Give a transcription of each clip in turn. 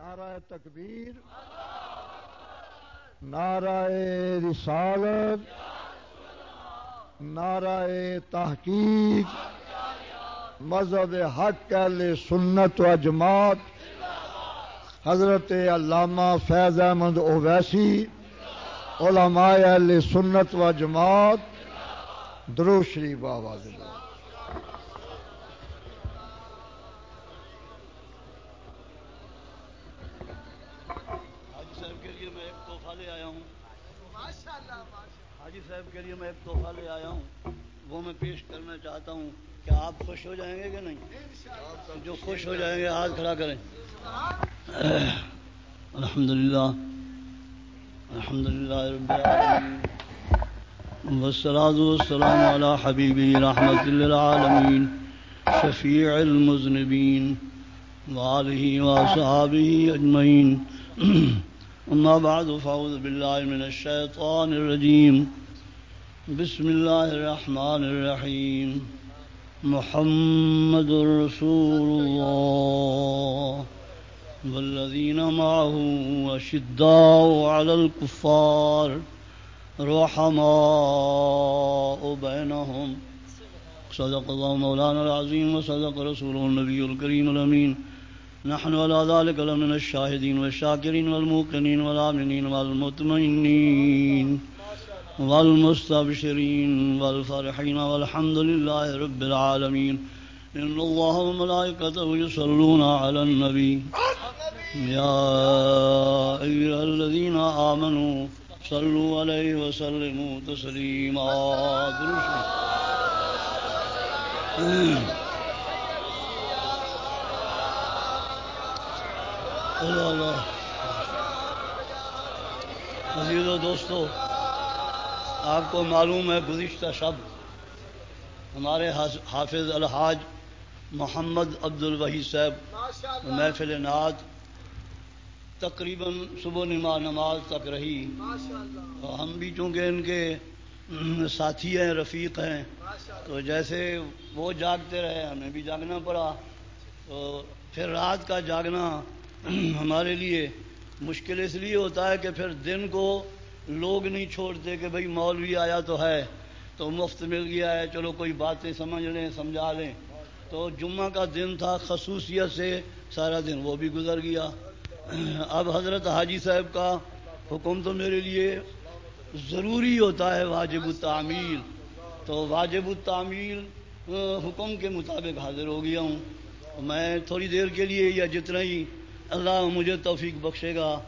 نعرہ تکبیر، نعرہ رسالت، نعرہ تحقیق، مذہب حق، اہل سنت و جماعت، حضرت علامہ فیض احمد اویسی، علماء اہل سنت و جماعت درو شریف آواز صاحب کے لیے میں ایک تحفہ لے آیا ہوں۔ وہ میں پیش کرنا چاہتا ہوں کہ آپ خوش ہو جائیں گے کہ نہیں؟ جو خوش ہو جائیں گے، ہاتھ کھڑا کریں۔ الحمد للہ الحمد للہ رب العالمین۔ والصلاة والسلام على حبیبی رحمت للعالمین، شفیع المذنبین، وآلہ وصحابہ اجمعین۔ اما بعد، فاعوذ باللہ من الشیطان الرجیم۔ بسم اللہ الرحمن الرحیم محمد رسول الله والذين معه وشداء على الكفار رحماء بينهم صدق الله مولانا العظيم وصدق رسوله النبي الكريم الأمين نحن على ذلك لمن الشاهدين والشاكرين والموقنين والآمنين والمطمئنين والمستبشرين والفرحين والحمد لله رب العالمين إن الله وملائكته يصلون على النبي يا أيها الذين آمنوا صلوا عليه وسلموا تسليما اللہ عزیز و دوستو. آپ کو معلوم ہے گزشتہ شب ہمارے حافظ الحاج محمد عبد الوحی صاحب محفل نعت تقریباً صبح نما نماز تک رہی۔ ہم بھی چونکہ ان کے ساتھی ہیں، رفیق ہیں، تو جیسے وہ جاگتے رہے، ہمیں بھی جاگنا پڑا۔ تو پھر رات کا جاگنا ہمارے لیے مشکل اس لیے ہوتا ہے کہ پھر دن کو لوگ نہیں چھوڑتے کہ بھئی مولوی آیا تو ہے، تو مفت مل گیا ہے، چلو کوئی باتیں سمجھ لیں، سمجھا لیں۔ تو جمعہ کا دن تھا، خصوصیت سے سارا دن وہ بھی گزر گیا۔ اب حضرت حاجی صاحب کا حکم تو میرے لیے ضروری ہوتا ہے، واجب التعمیل۔ تو واجب التعمیل حکم کے مطابق حاضر ہو گیا ہوں۔ میں تھوڑی دیر کے لیے یا جتنا ہی اللہ مجھے توفیق بخشے گا۔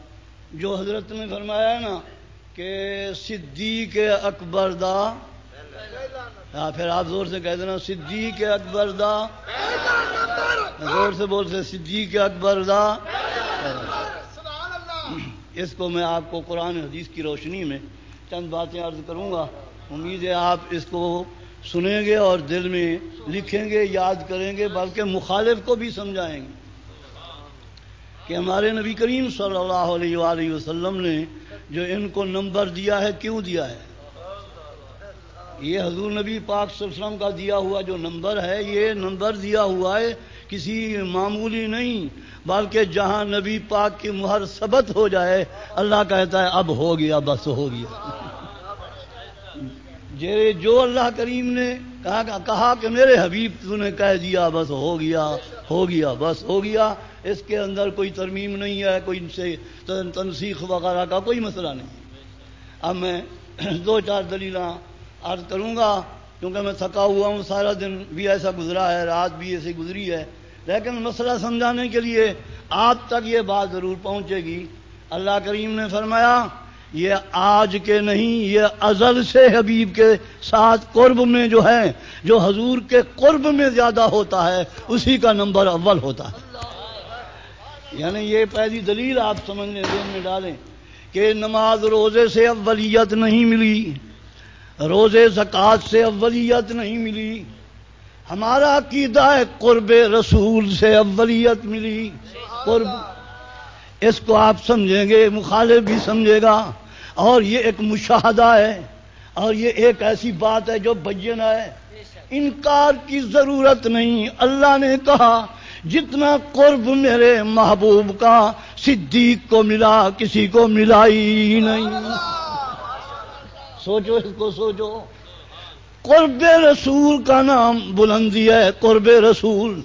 جو حضرت نے فرمایا ہے نا کہ صدیق اکبر دا ہاں پھر آپ زور سے کہہ دینا، صدیق اکبر دا زور سے بولتے صدیق اکبر دا اس کو میں آپ کو قرآن حدیث کی روشنی میں چند باتیں عرض کروں گا۔ امید ہے آپ اس کو سنیں گے اور دل میں لکھیں گے، یاد کریں گے، بلکہ مخالف کو بھی سمجھائیں گے۔ کہ ہمارے نبی کریم صلی اللہ علیہ وآلہ وسلم نے جو ان کو نمبر دیا ہے، کیوں دیا ہے؟ یہ حضور نبی پاک صلی اللہ علیہ وسلم کا دیا ہوا جو نمبر ہے، یہ نمبر دیا ہوا ہے، کسی معمولی نہیں، بلکہ جہاں نبی پاک کی مہر ثبت ہو جائے، اللہ کہتا ہے، اب ہو گیا، بس ہو گیا۔ جو اللہ کریم نے کہا کہا کہ میرے حبیب تو نے کہہ دیا، بس ہو گیا۔ ہو گیا، بس ہو گیا۔ اس کے اندر کوئی ترمیم نہیں ہے، کوئی ان سے تنسیخ وغیرہ کا کوئی مسئلہ نہیں۔ اب میں دو چار دلیلاں عرض کروں گا، کیونکہ میں تھکا ہوا ہوں، سارا دن بھی ایسا گزرا ہے، رات بھی ایسی گزری ہے۔ لیکن مسئلہ سمجھانے کے لیے آپ تک یہ بات ضرور پہنچے گی۔ اللہ کریم نے فرمایا یہ آج کے نہیں، یہ ازل سے حبیب کے ساتھ قرب میں جو ہے، جو حضور کے قرب میں زیادہ ہوتا ہے، اسی کا نمبر اول ہوتا ہے۔ یعنی یہ پہلی دلیل آپ سمجھنے دین میں ڈالیں کہ نماز روزے سے اولیت نہیں ملی، روزے زکوٰۃ سے اولیت نہیں ملی، ہمارا عقیدہ ہے قرب رسول سے اولیت ملی، قرب۔ اس کو آپ سمجھیں گے، مخالف بھی سمجھے گا۔ اور یہ ایک مشاہدہ ہے اور یہ ایک ایسی بات ہے جو بجنا ہے۔ انکار کی ضرورت نہیں۔ اللہ نے کہا، جتنا قرب میرے محبوب کا صدیق کو ملا، کسی کو ملا ہی نہیں۔ سوچو، اس کو سوچو۔ قرب رسول کا نام بلندی ہے، قرب رسول۔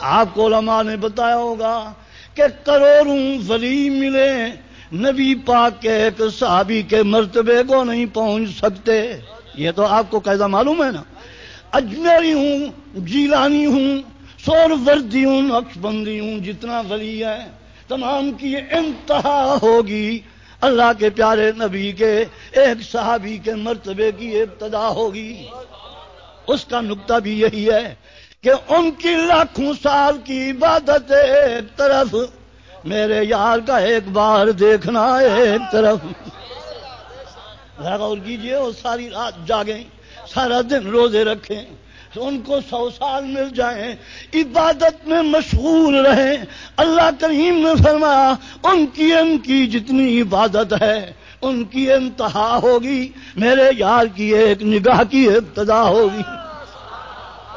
آپ کو علماء نے بتایا ہوگا کہ کروڑوں ولی ملے۔ نبی پاک کے ایک صحابی کے مرتبے کو نہیں پہنچ سکتے۔ یہ تو آپ کو قیدا معلوم ہے نا۔ اجمیری ہوں، جیلانی ہوں سور وردی ہوں نقش بندی ہوں، جتنا ولی ہے، تمام کی انتہا ہوگی۔ اللہ کے پیارے نبی کے ایک صحابی کے مرتبے کی ابتدا ہوگی۔ اس کا نقطہ بھی یہی ہے کہ ان کی لاکھوں سال کی عبادت ایک طرف میرے یار کا ایک بار دیکھنا ایک طرف۔ غور کیجیے وہ ساری رات جاگیں، سارا دن روزے رکھیں، ان کو سو سال مل جائیں، عبادت میں مشغول رہیں۔ اللہ کریم نے فرمایا، ان کی ان کی جتنی عبادت ہے، ان کی انتہا ہوگی۔ میرے یار کی ایک نگاہ کی ابتدا ہوگی۔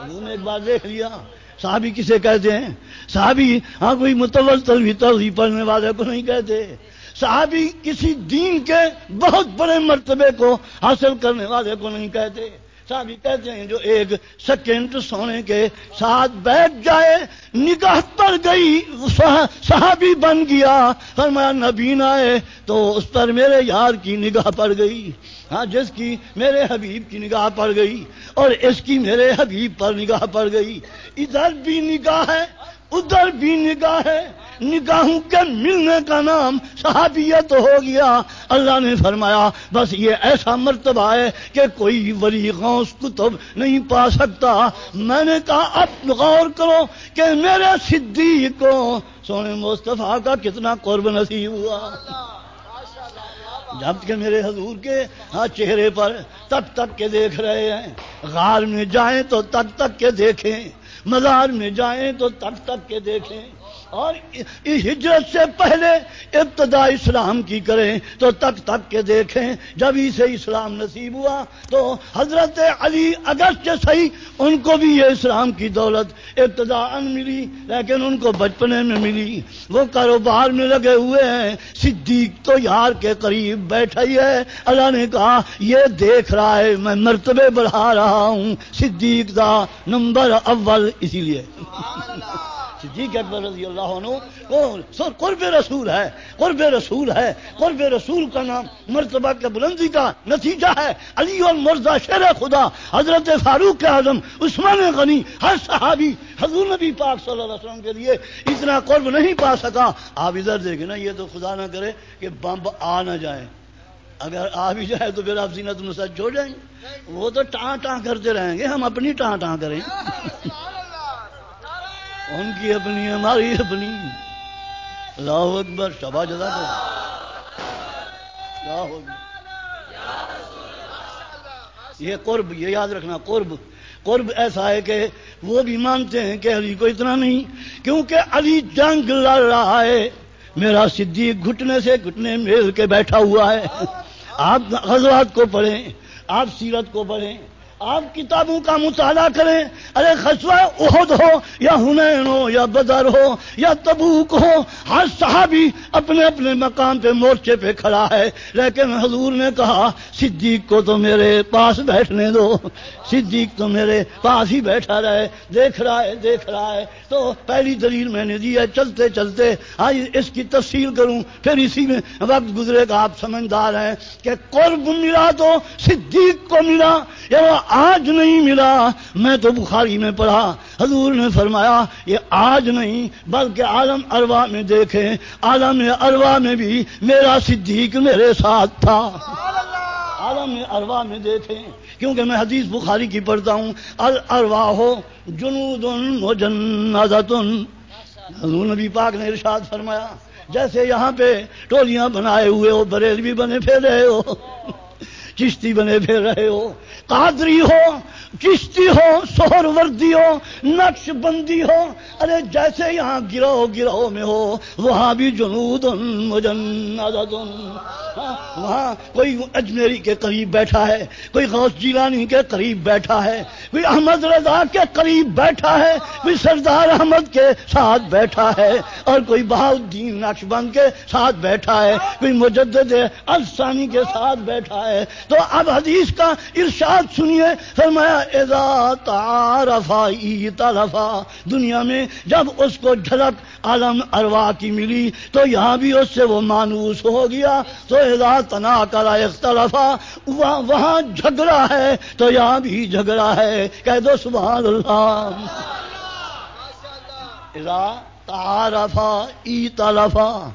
انہوں نے ایک بار دیکھ لیا۔ صحابی کسے کہتے ہیں؟ صحابی ہاں کوئی متول بھی تلوی پڑھنے والے کو نہیں کہتے۔ صحابی کسی دین کے بہت بڑے مرتبے کو حاصل کرنے والے کو نہیں کہتے۔ صحابی کہتے ہیں جو ایک سیکنڈ سونے کے ساتھ بیٹھ جائے، نگاہ پڑ گئی صحابی بن گیا۔ فرمایا، نبی نہ آئے تو اس پر میرے یار کی نگاہ پڑ گئی۔ ہاں جس کی میرے حبیب کی نگاہ پڑ گئی اور اس کی میرے حبیب پر نگاہ پڑ گئی۔ ادھر بھی نگاہ ہے، ادھر بھی نگاہ ہے۔ نگاہوں کے ملنے کا نام صحابیت ہو گیا۔ اللہ نے فرمایا، بس یہ ایسا مرتبہ ہے کہ کوئی ولی غوث کتب نہیں پا سکتا۔ میں نے کہا، اب غور کرو کہ میرے صدیق کو سونے مصطفیٰ کا کتنا قرب نصیب ہوا۔ جبکہ میرے حضور کے ہاں چہرے پر تک تک کے دیکھ رہے ہیں۔ غار میں جائیں تو تک تک کے دیکھیں۔ مزار میں جائیں تو تک تک کے دیکھیں۔ اور ہجرت سے پہلے ابتدا اسلام کی کریں تو تک تک کے دیکھیں، جب اسے اسلام نصیب ہوا تو حضرت علی اگست صحیح ان کو بھی یہ اسلام کی دولت ابتدا ان ملی، لیکن ان کو بچپنے میں ملی۔ وہ کاروبار میں لگے ہوئے ہیں۔ صدیق تو یار کے قریب بیٹھا ہی ہے۔ اللہ نے کہا، یہ دیکھ رہا ہے، میں مرتبے بڑھا رہا ہوں۔ صدیق دا نمبر اول، اسی لیے۔ صدیق اکبر رضی اللہ عنہ قرب رسول ہے، قرب رسول ہے، قرب رسول کا نام مرتبہ کے بلندی کا نتیجہ ہے۔ علی المرزا شیر خدا، حضرت فاروق اعظم، عثمان غنی، ہر صحابی، حضور نبی پاک صلی اللہ علیہ وسلم کے لیے اتنا قرب نہیں پا سکا۔ آپ ادھر دیکھیں نا، یہ تو خدا نہ کرے کہ بمب آ نہ جائے۔ اگر آ بھی جائے تو پھر آپ زینت مسجد چھوڑ جائیں گے۔ وہ تو ٹاں ٹاں کرتے رہیں گے، ہم اپنی ٹاں ٹاں کریں۔ ان کی اپنی ہماری اپنی۔ اللہ اکبر شبا جدا کو یہ قرب، یہ یاد رکھنا، قرب۔ قرب ایسا ہے کہ وہ بھی مانتے ہیں کہ علی کو اتنا نہیں، کیونکہ علی جنگ لڑ رہا ہے۔ میرا صدیق گھٹنے سے گھٹنے مل کے بیٹھا ہوا ہے۔ آپ غزوات کو پڑھیں، آپ سیرت کو پڑھیں۔ آپ کتابوں کا مطالعہ کریں۔ ارے خسوا عہد ہو، یا ہنین ہو، یا بدر ہو، یا تبوک ہو، ہر صحابی اپنے اپنے مقام پہ مورچے پہ کھڑا ہے۔ لیکن حضور نے کہا، صدیق کو تو میرے پاس بیٹھنے دو۔ صدیق تو میرے پاس ہی بیٹھا رہے۔ دیکھ رہا ہے، دیکھ رہا ہے۔ تو پہلی دلیل میں نے دی ہے، چلتے چلتے۔ آج اس کی تفصیل کروں، پھر اسی میں وقت گزرے گا۔ آپ سمجھدار ہیں کہ قرب ملا تو صدیق کو ملا، یا آج نہیں ملا۔ میں تو بخاری میں پڑھا، حضور نے فرمایا، یہ آج نہیں، بلکہ عالم اروا میں دیکھیں عالم اروا میں بھی میرا صدیق میرے ساتھ تھا۔ عالم اروا میں دیکھیں کیونکہ میں حدیث بخاری کی پڑھتا ہوں اروا ہو جنود حضور نبی پاک نے ارشاد فرمایا، جیسے یہاں پہ ٹولیاں بنائے ہوئے ہو، بریل بھی بنے پھیلے ہو۔ چشتی بنے پھر رہے ہو، قادری ہو، چشتی ہو، سہر وردی ہو، نقش بندی ہو۔ ارے جیسے یہاں گروہ گروہ میں ہو، وہاں بھی جنود ہاں، وہاں کوئی اجمیری کے قریب بیٹھا ہے، کوئی غوث جیلانی کے قریب بیٹھا ہے، کوئی احمد رضا کے قریب بیٹھا ہے، کوئی سردار احمد کے ساتھ بیٹھا ہے، اور کوئی بہاؤدین نقش بند کے ساتھ بیٹھا ہے، کوئی مجدد السانی کے ساتھ بیٹھا ہے۔ تو اب حدیث کا ارشاد سنیے، فرمایا، اذا تعارفا طرفا دنیا میں جب اس کو جھلک عالم اروا کی ملی، تو یہاں بھی اس سے وہ مانوس ہو گیا۔ تو اذا تنا کرا اختلافا وہاں جھگڑا ہے، تو یہاں بھی جھگڑا ہے۔ کہہ دو، سبحان اللہ۔ اذا تعارفا ای طلفا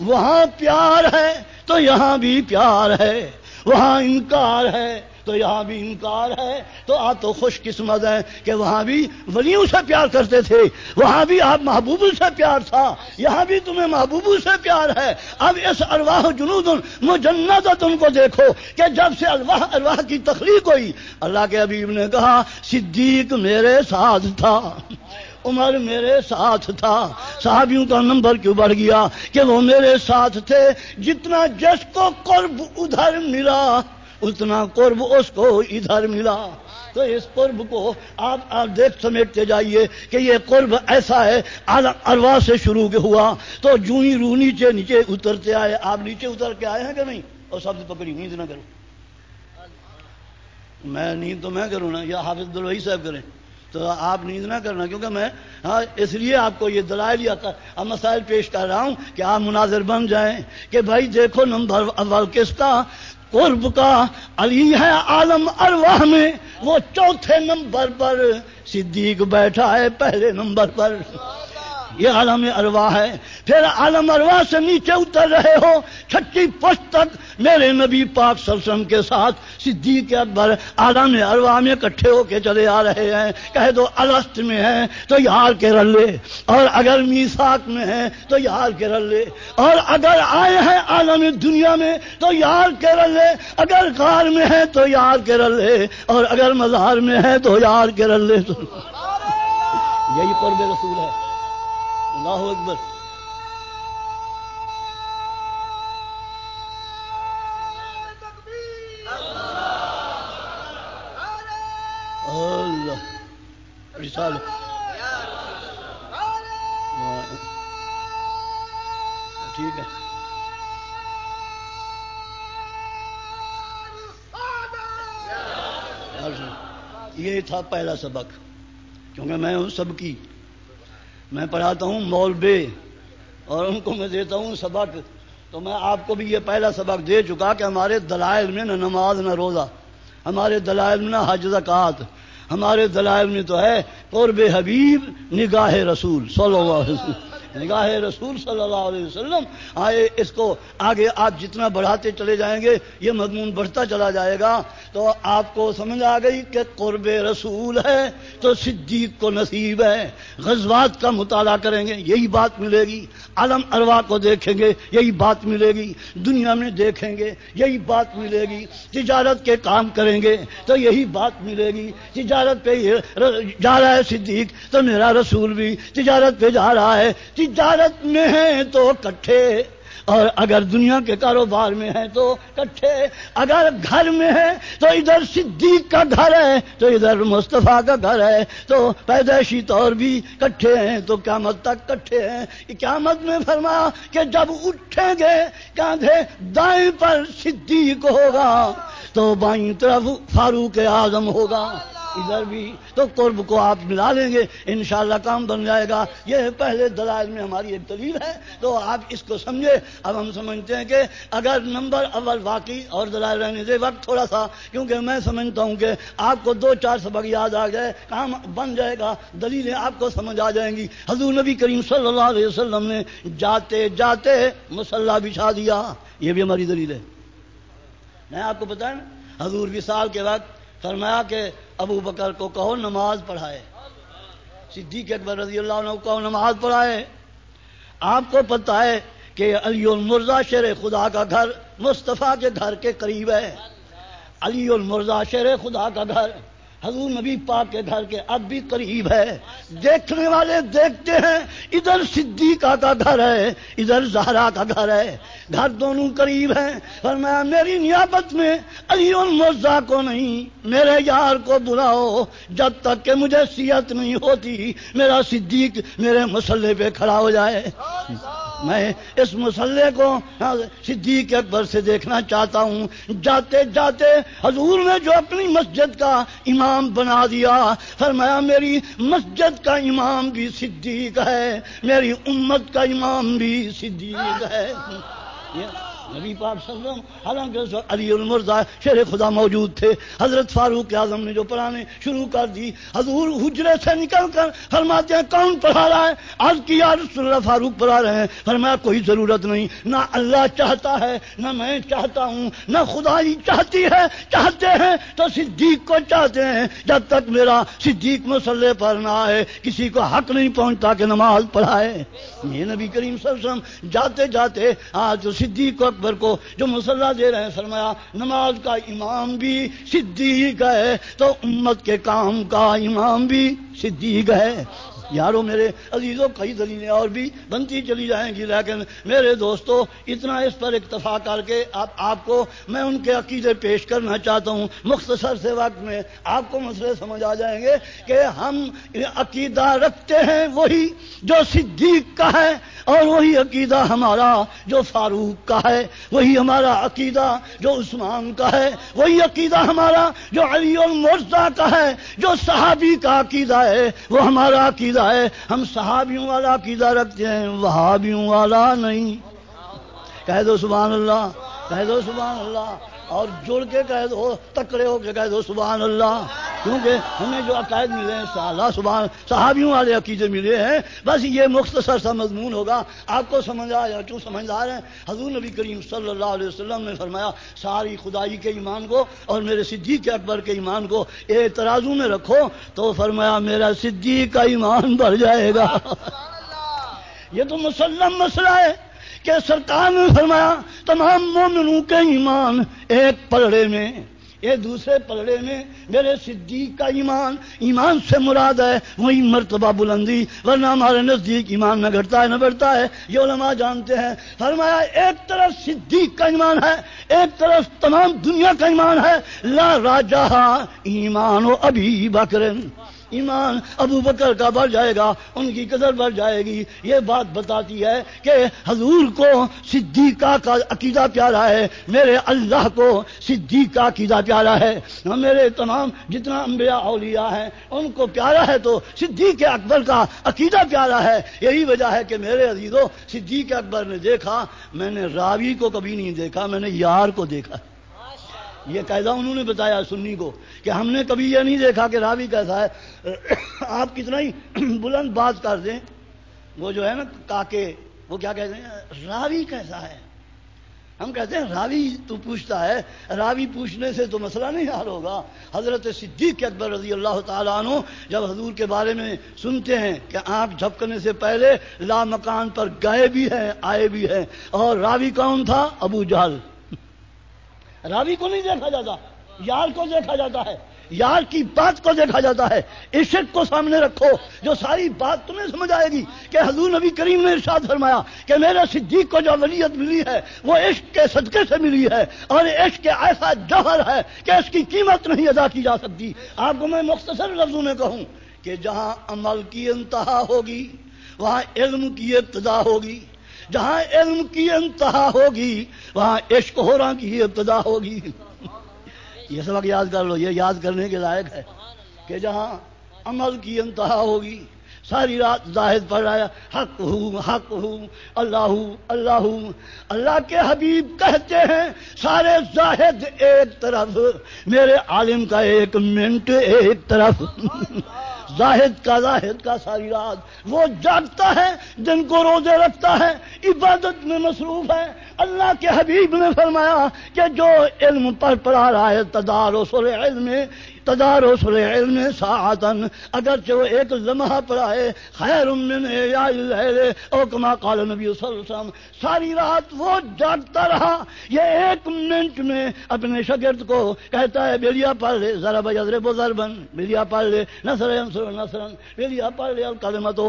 وہاں پیار ہے، تو یہاں بھی پیار ہے۔ وہاں انکار ہے، تو یہاں بھی انکار ہے، تو آپ تو خوش قسمت ہیں کہ وہاں بھی ولیوں سے پیار کرتے تھے، وہاں بھی آپ محبوب سے پیار تھا، یہاں بھی تمہیں محبوب سے پیار ہے۔ اب اس ارواح جنود مجنت ان کو دیکھو کہ جب سے الواح ارواح کی تخلیق ہوئی، اللہ کے حبیب نے کہا، صدیق میرے ساتھ تھا۔ عمر میرے ساتھ تھا۔ صحابیوں کا نمبر کیوں بڑھ گیا؟ کہ وہ میرے ساتھ تھے۔ جتنا جس کو قرب ادھر ملا، اتنا قرب اس کو ادھر ملا۔ تو اس قرب کو آپ آپ دیکھ سمیٹتے جائیے کہ یہ قرب ایسا ہے اروا سے شروع ہوا۔ تو جو ہی رو نیچے نیچے اترتے آئے۔ آپ نیچے اتر کے آئے ہیں کہ نہیں؟ اور سب پکڑی، نیند نہ کرو۔ میں نیند تو میں کروں نا، یا حافظ دلوئی صاحب کریں۔ تو آپ نیند نہ کرنا، کیونکہ میں ہاں اس لیے آپ کو یہ دلائل یا مسائل پیش کر رہا ہوں کہ آپ مناظر بن جائیں کہ بھائی دیکھو نمبر اول کس کا؟ قرب کا، علی ہے عالم ارواح میں، وہ چوتھے نمبر پر، صدیق بیٹھا ہے پہلے نمبر پر۔ یہ عالم اروا ہے۔ پھر عالم اروا سے نیچے اتر رہے ہو۔ چھٹی پشت تک میرے نبی پاک سلسم کے ساتھ صدیق اکبر عالم اروا میں کٹھے ہو کے چلے آ رہے ہیں۔ کہہ دو الست میں ہے تو یار کے رلے۔ اور اگر میساک میں ہے تو یار کے رلے۔ اور اگر آئے ہیں عالم دنیا میں تو یار کے رلے۔ اگر کار میں ہے تو یار کے رلے۔ اور اگر مزار میں ہے تو یار کے رلے۔ تو یہی قرب رسول ہے۔ اللہ اکبر۔ اللہ۔ رسال ٹھیک ہے۔ یہ تھا پہلا سبق، کیونکہ میں ہوں سب کی۔ میں پڑھاتا ہوں مولبے اور ان کو میں دیتا ہوں سبق۔ تو میں آپ کو بھی یہ پہلا سبق دے چکا کہ ہمارے دلائل میں نہ نماز، نہ روزہ۔ ہمارے دلائل میں نہ حج زکات ہمارے دلائل میں تو ہے قرب حبیب، نگاہ رسول۔ صلی اللہ علیہ وسلم۔ نگاہ رسول صلی اللہ علیہ وسلم، آئے، اس کو آگے آپ جتنا بڑھاتے چلے جائیں گے، یہ مضمون بڑھتا چلا جائے گا۔ تو آپ کو سمجھ آ گئی کہ قرب رسول ہے تو صدیق کو نصیب ہے۔ غزوات کا مطالعہ کریں گے، یہی بات ملے گی۔ علم اروا کو دیکھیں گے، یہی بات ملے گی۔ دنیا میں دیکھیں گے، یہی بات ملے گی۔ تجارت کے کام کریں گے، تو یہی بات ملے گی۔ تجارت پہ جا رہا ہے صدیق، تو میرا رسول بھی تجارت پہ جا رہا ہے۔ تجارت میں ہیں تو کٹھے، اور اگر دنیا کے کاروبار میں ہے تو کٹھے، اگر گھر میں ہے تو ادھر صدیق کا گھر ہے، تو ادھر مصطفیٰ کا گھر ہے، تو پیدائشی طور بھی کٹھے ہیں، تو قیامت تک کٹھے ہیں۔ قیامت میں فرما کہ جب اٹھیں گے، کاندھے دائیں پر صدیق ہوگا، تو بائیں طرف فاروق اعظم ہوگا۔ ادھر بھی تو قرب کو آپ ملا لیں گے، انشاءاللہ کام بن جائے گا۔ یہ پہلے دلائل میں ہماری ایک دلیل ہے، تو آپ اس کو سمجھے اب ہم سمجھتے ہیں کہ اگر نمبر اول واقعی اور دلائل رہنے دے وقت تھوڑا سا، کیونکہ میں سمجھتا ہوں کہ آپ کو دو چار سبق یاد آ جائے کام بن جائے گا، دلیلیں آپ کو سمجھ آ جائیں گی۔ حضور نبی کریم صلی اللہ علیہ وسلم نے جاتے جاتے مسلح بچھا دیا۔ یہ بھی ہماری دلیل ہے۔ میں آپ کو بتائیں حضور وصال کے وقت فرمایا کہ ابو بکر کو کہو نماز پڑھائے۔ صدیق اکبر رضی اللہ عنہ کہو نماز پڑھائے۔ آپ کو پتا ہے کہ علی المرزا شیر خدا کا گھر مصطفیٰ کے گھر کے قریب ہے۔ علی المرزا شیر خدا کا گھر۔ حضور نبی پاک کے گھر کے اب بھی قریب ہے۔ دیکھنے والے دیکھتے ہیں، ادھر صدیقہ کا گھر ہے، ادھر زہرا کا گھر ہے۔ گھر دونوں قریب ہیں۔ اور میں میری نیابت میں علی المرزا کو نہیں، میرے یار کو بلاؤ۔ جب تک کہ مجھے سیت نہیں ہوتی، میرا صدیق میرے مسلح پہ کھڑا ہو جائے۔ میں اس مسلح کو ہاں، صدیق اکبر سے دیکھنا چاہتا ہوں۔ جاتے جاتے حضور نے جو اپنی مسجد کا امام بنا دیا، فرمایا میری مسجد کا امام بھی صدیق ہے، میری امت کا امام بھی صدیق ہے۔ نبی پاک صلی اللہ علیہ وسلم، حالانکہ علی المرزا شیر خدا موجود تھے، حضرت فاروق اعظم نے جو پڑھانے شروع کر دی، حضور حجرے سے نکل کر فرماتے ہیں، کون پڑھا رہا ہے؟ آج کی رسول اللہ فاروق پڑھا رہے ہیں۔ فرمایا، کوئی ضرورت نہیں، نہ اللہ چاہتا ہے، نہ میں چاہتا ہوں، نہ خدا ہی چاہتی ہے، چاہتے ہیں تو صدیق کو چاہتے ہیں۔ جب تک میرا صدیق مسئلے پر نہ آئے، کسی کو حق نہیں پہنچتا کہ نماز پڑھائے۔ یہ نبی کریم صلی اللہ علیہ وسلم جاتے جاتے آج صدیق کو اکبر کو جو مسلح دے رہے ہیں، فرمایا، نماز کا امام بھی صدیق ہے، تو امت کے کام کا امام بھی صدیق ہے۔ یارو میرے عزیزوں، کئی دلیلیں اور بھی بنتی چلی جائیں گی، لیکن میرے دوستو، اتنا اس پر اکتفا کر کے آپ آپ کو میں ان کے عقیدے پیش کرنا چاہتا ہوں۔ مختصر سے وقت میں آپ کو مسئلے سمجھ آ جائیں گے کہ ہم عقیدہ رکھتے ہیں وہی جو صدیق کا ہے اور وہی عقیدہ ہمارا جو فاروق کا ہے۔ وہی ہمارا عقیدہ جو عثمان کا ہے۔ وہی عقیدہ ہمارا جو علی المرزا کا ہے۔ جو صحابی کا عقیدہ ہے، وہ ہمارا عقیدہ ہے، ہم صحابیوں والا عقیدہ رکھتے ہیں، وہابیوں والا نہیں۔ کہہ دو سبحان اللہ، کہہ دو سبحان اللہ۔ اور جڑ کے کہہ دو تکڑے ہو کے کہہ دو سبحان اللہ۔ کیونکہ ہمیں جو عقائد ملے ہیں اللہ سبحان صحابیوں والے عقیدے ملے ہیں۔ بس یہ مختصر سا مضمون ہوگا۔ آپ کو سمجھ آیا کیوں سمجھدار ہیں؟ حضور نبی کریم صلی اللہ علیہ وسلم نے فرمایا ساری خدائی کے ایمان کو اور میرے صدیق اکبر کے ایمان کو ایک ترازو میں رکھو تو فرمایا میرا صدیق کا ایمان بڑھ جائے گا۔ یہ تو مسلم مسئلہ ہے۔ کہ سرکار نے فرمایا، تمام مومنوں کے ایمان ایک پلڑے میں، یہ دوسرے پلڑے میں میرے صدیق کا ایمان ایمان سے مراد ہے وہی مرتبہ بلندی، ورنہ ہمارے نزدیک ایمان نہ گھٹتا ہے، نہ بڑھتا ہے۔ یہ علماء جانتے ہیں۔ فرمایا، ایک طرف صدیق کا ایمان ہے، ایک طرف تمام دنیا کا ایمان ہے۔ لا راجہ ایمان و ابھی بکرن ایمان ابو بکر کا بڑھ جائے گا، ان کی قدر بڑھ جائے گی۔ یہ بات بتاتی ہے کہ حضور کو صدیقہ کا عقیدہ پیارا ہے، میرے اللہ کو صدیق کا عقیدہ پیارا ہے۔ ہاں، میرے تمام جتنا انبیاء اولیاء ہیں، ان کو پیارا ہے تو صدیق اکبر کا عقیدہ پیارا ہے۔ یہی وجہ ہے کہ میرے عزیزوں صدیق اکبر نے دیکھا، میں نے راوی کو کبھی نہیں دیکھا، میں نے یار کو دیکھا۔ یہ قاعدہ انہوں نے بتایا سنی کو کہ ہم نے کبھی یہ نہیں دیکھا کہ راوی کیسا ہے۔ آپ کتنا ہی بلند بات کر دیں۔ وہ جو ہے نا کاکے، وہ کیا کہتے ہیں؟ راوی کیسا ہے؟ ہم کہتے ہیں راوی تو پوچھتا ہے، راوی پوچھنے سے تو مسئلہ نہیں حل ہوگا۔ حضرت صدیق اکبر رضی اللہ تعالیٰ عنہ جب حضور کے بارے میں سنتے ہیں کہ آنکھ جھپکنے سے پہلے لا مکان پر گئے بھی ہیں، آئے بھی ہیں اور راوی کون تھا؟ ابو جہل۔ راوی کو نہیں دیکھا جاتا، یار کو دیکھا جاتا ہے، یار کی بات کو دیکھا جاتا ہے۔ عشق کو سامنے رکھو، جو ساری بات تمہیں سمجھ آئے گی کہ حضور نبی کریم نے ارشاد فرمایا کہ میرے صدیق کو جو ولیت ملی ہے، وہ عشق کے صدقے سے ملی ہے۔ اور عشق ایسا جوہر ہے کہ اس کی قیمت نہیں ادا کی جا سکتی۔ آپ کو میں مختصر لفظوں میں کہوں کہ جہاں عمل کی انتہا ہوگی، وہاں علم کی ابتدا ہوگی۔ جہاں علم کی انتہا ہوگی، وہاں عشق ہو رہا کی ابتدا ہوگی۔ یہ سبق یاد کر لو، یہ یاد کرنے کے لائق ہے کہ جہاں عمل کی انتہا ہوگی، ساری رات زاہد پڑھ رہا ہے، حق ہوں حق ہوں، اللہ ہوں اللہ ہوں۔ اللہ کے حبیب کہتے ہیں، سارے زاہد ایک طرف، میرے عالم کا ایک منٹ ایک طرف۔ زاہد کا زاہد کا ساری رات۔ وہ جاگتا ہے جن کو روزے رکھتا ہے، عبادت میں مصروف ہے۔ اللہ کے حبیب نے فرمایا کہ جو علم پر پڑھا رہا ہے تدار و سر علم علم ساعتن اگرچہ وہ ایک لمحہ پڑا ہے خیر من یا او کما قال نبی صلی اللہ علیہ وسلم، ساری رات وہ جاگتا رہا۔ یہ ایک منٹ میں اپنے شگرد کو کہتا ہے بیلیا پڑھ لے، ذرا بجر بزر بن بیلیا پڑھ لے نصر انصر نصر بیلیا پڑھ لے القلمت